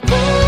I